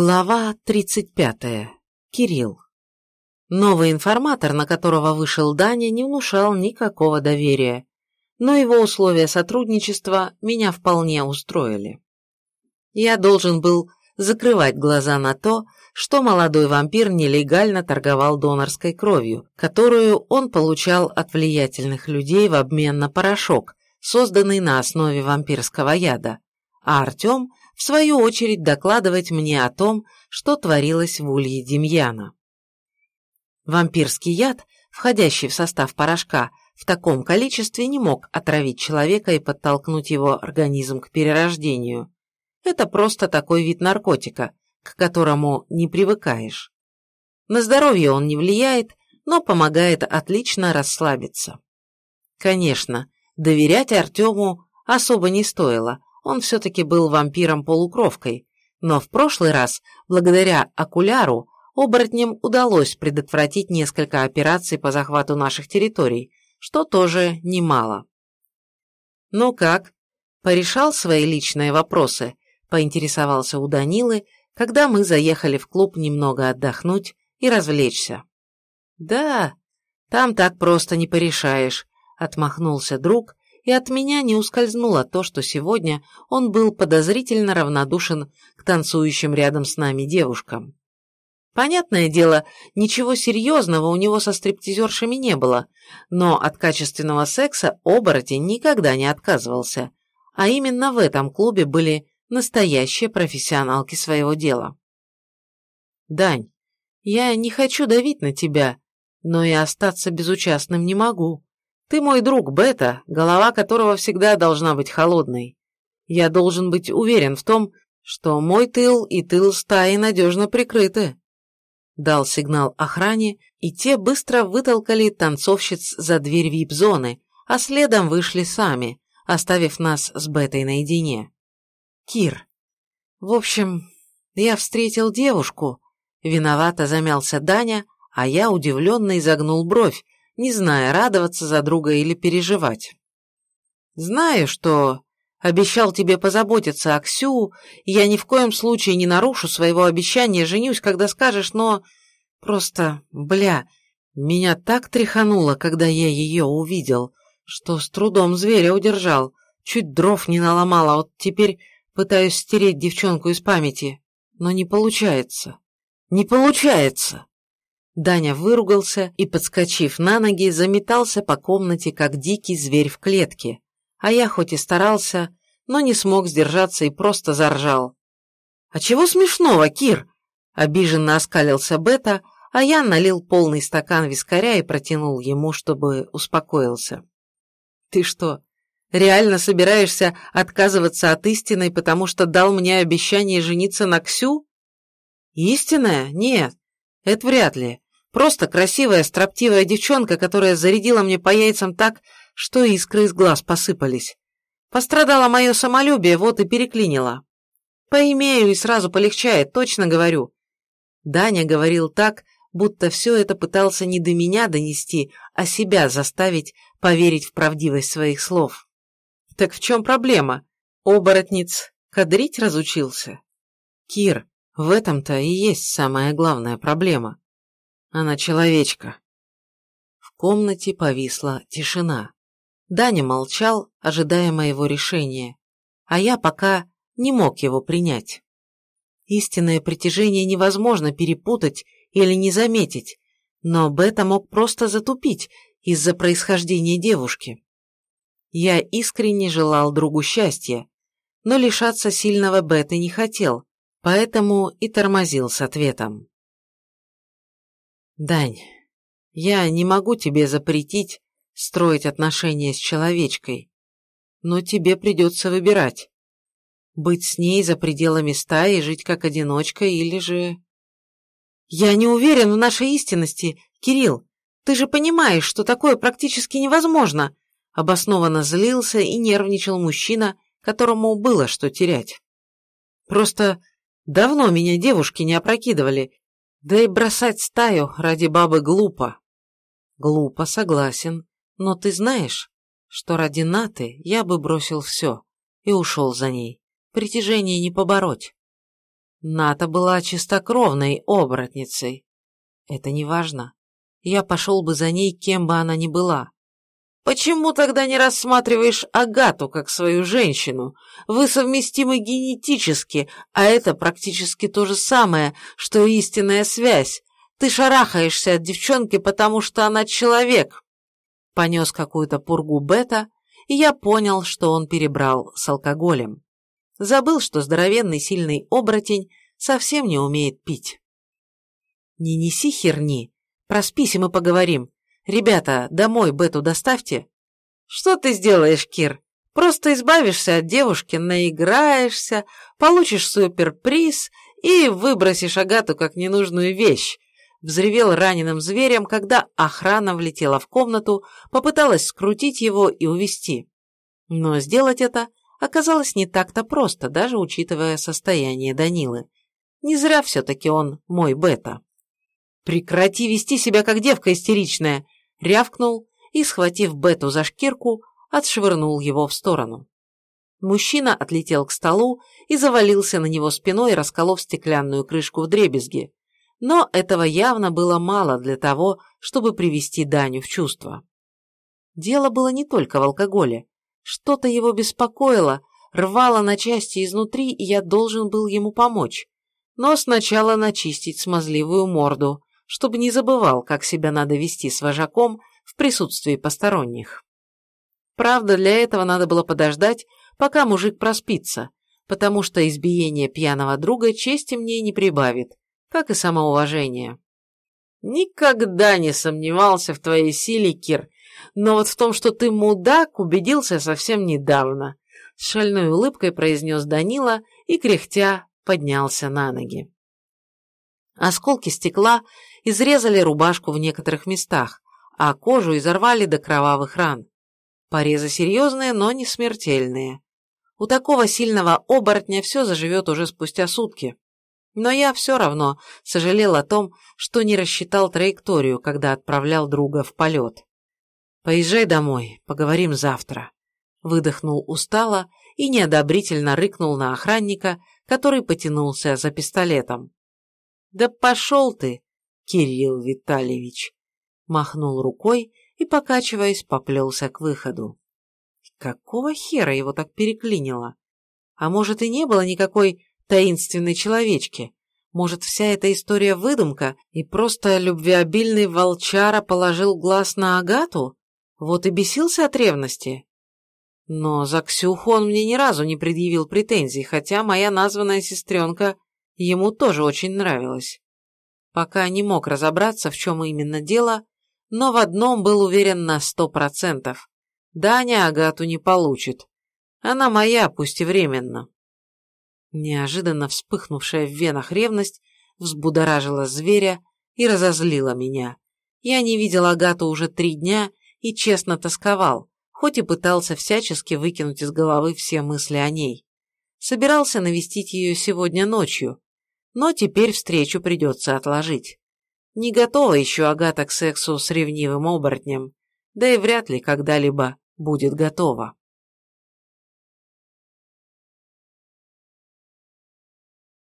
Глава 35. Кирилл. Новый информатор, на которого вышел Даня, не внушал никакого доверия, но его условия сотрудничества меня вполне устроили. Я должен был закрывать глаза на то, что молодой вампир нелегально торговал донорской кровью, которую он получал от влиятельных людей в обмен на порошок, созданный на основе вампирского яда, а Артем в свою очередь докладывать мне о том, что творилось в улье Демьяна. Вампирский яд, входящий в состав порошка, в таком количестве не мог отравить человека и подтолкнуть его организм к перерождению. Это просто такой вид наркотика, к которому не привыкаешь. На здоровье он не влияет, но помогает отлично расслабиться. Конечно, доверять Артему особо не стоило, он все-таки был вампиром-полукровкой, но в прошлый раз, благодаря окуляру, оборотням удалось предотвратить несколько операций по захвату наших территорий, что тоже немало. «Ну как, порешал свои личные вопросы?» – поинтересовался у Данилы, когда мы заехали в клуб немного отдохнуть и развлечься. «Да, там так просто не порешаешь», – отмахнулся друг и от меня не ускользнуло то, что сегодня он был подозрительно равнодушен к танцующим рядом с нами девушкам. Понятное дело, ничего серьезного у него со стриптизершами не было, но от качественного секса оборотень никогда не отказывался, а именно в этом клубе были настоящие профессионалки своего дела. «Дань, я не хочу давить на тебя, но и остаться безучастным не могу», ты мой друг, Бета, голова которого всегда должна быть холодной. Я должен быть уверен в том, что мой тыл и тыл стаи надежно прикрыты. Дал сигнал охране, и те быстро вытолкали танцовщиц за дверь вип-зоны, а следом вышли сами, оставив нас с Бетой наедине. Кир. В общем, я встретил девушку. Виновато замялся Даня, а я удивленно изогнул бровь, не зная, радоваться за друга или переживать. «Знаю, что обещал тебе позаботиться о Ксю, и я ни в коем случае не нарушу своего обещания, женюсь, когда скажешь, но... Просто, бля, меня так тряхануло, когда я ее увидел, что с трудом зверя удержал, чуть дров не наломал, а вот теперь пытаюсь стереть девчонку из памяти, но не получается. Не получается!» Даня выругался и, подскочив на ноги, заметался по комнате, как дикий зверь в клетке. А я хоть и старался, но не смог сдержаться и просто заржал. «А чего смешного, Кир?» Обиженно оскалился Бета, а я налил полный стакан вискаря и протянул ему, чтобы успокоился. «Ты что, реально собираешься отказываться от истины, потому что дал мне обещание жениться на Ксю?» «Истинная? Нет, это вряд ли. Просто красивая, строптивая девчонка, которая зарядила мне по яйцам так, что искры из глаз посыпались. Пострадало мое самолюбие, вот и переклинило. Поимею и сразу полегчает, точно говорю. Даня говорил так, будто все это пытался не до меня донести, а себя заставить поверить в правдивость своих слов. Так в чем проблема? Оборотниц кадрить разучился? Кир, в этом-то и есть самая главная проблема. Она человечка. В комнате повисла тишина. Даня молчал, ожидая моего решения, а я пока не мог его принять. Истинное притяжение невозможно перепутать или не заметить, но Бета мог просто затупить из-за происхождения девушки. Я искренне желал другу счастья, но лишаться сильного Беты не хотел, поэтому и тормозил с ответом. Дань, я не могу тебе запретить строить отношения с человечкой, но тебе придется выбирать. Быть с ней за пределами стаи, жить как одиночка или же... Я не уверен в нашей истинности, Кирилл. Ты же понимаешь, что такое практически невозможно. Обоснованно злился и нервничал мужчина, которому было что терять. Просто давно меня девушки не опрокидывали, да и бросать стаю ради бабы глупо. Глупо, согласен, но ты знаешь, что ради Наты я бы бросил все и ушел за ней. Притяжение не побороть. Ната была чистокровной оборотницей. Это не важно. Я пошел бы за ней, кем бы она ни была. Почему тогда не рассматриваешь Агату как свою женщину? Вы совместимы генетически, а это практически то же самое, что истинная связь. Ты шарахаешься от девчонки, потому что она человек. Понес какую-то пургу бета, и я понял, что он перебрал с алкоголем. Забыл, что здоровенный сильный оборотень совсем не умеет пить. «Не неси херни. Проспись, и мы поговорим. Ребята, домой Бету доставьте». «Что ты сделаешь, Кир? Просто избавишься от девушки, наиграешься, получишь суперприз и выбросишь Агату как ненужную вещь», взревел раненым зверем, когда охрана влетела в комнату, попыталась скрутить его и увести. Но сделать это оказалось не так-то просто, даже учитывая состояние Данилы. Не зря все-таки он мой бета. «Прекрати вести себя как девка истеричная!» — рявкнул и, схватив бету за шкирку, отшвырнул его в сторону. Мужчина отлетел к столу и завалился на него спиной, расколов стеклянную крышку в дребезги. Но этого явно было мало для того, чтобы привести Даню в чувство. Дело было не только в алкоголе. Что-то его беспокоило, рвало на части изнутри, и я должен был ему помочь. Но сначала начистить смазливую морду, чтобы не забывал, как себя надо вести с вожаком в присутствии посторонних. Правда, для этого надо было подождать, пока мужик проспится, потому что избиение пьяного друга чести мне не прибавит, как и самоуважение. Никогда не сомневался в твоей силе, Кир, но вот в том, что ты мудак, убедился совсем недавно», — с шальной улыбкой произнес Данила и, кряхтя, поднялся на ноги. Осколки стекла изрезали рубашку в некоторых местах, а кожу изорвали до кровавых ран. Порезы серьезные, но не смертельные. У такого сильного оборотня все заживет уже спустя сутки. Но я все равно сожалел о том, что не рассчитал траекторию, когда отправлял друга в полет. «Поезжай домой, поговорим завтра», — выдохнул устало и неодобрительно рыкнул на охранника, который потянулся за пистолетом. «Да пошел ты, Кирилл Витальевич!» махнул рукой и, покачиваясь, поплелся к выходу. Какого хера его так переклинило? А может, и не было никакой таинственной человечки? Может, вся эта история выдумка, и просто любвеобильный волчара положил глаз на Агату? Вот и бесился от ревности. Но за Ксюху он мне ни разу не предъявил претензий, хотя моя названная сестренка ему тоже очень нравилась. Пока не мог разобраться, в чем именно дело, но в одном был уверен на сто процентов. Даня Агату не получит. Она моя, пусть и временно. Неожиданно вспыхнувшая в венах ревность взбудоражила зверя и разозлила меня. Я не видел Агату уже три дня и честно тосковал, хоть и пытался всячески выкинуть из головы все мысли о ней. Собирался навестить ее сегодня ночью, но теперь встречу придется отложить. Не готова еще Агата к сексу с ревнивым оборотнем, да и вряд ли когда-либо будет готова.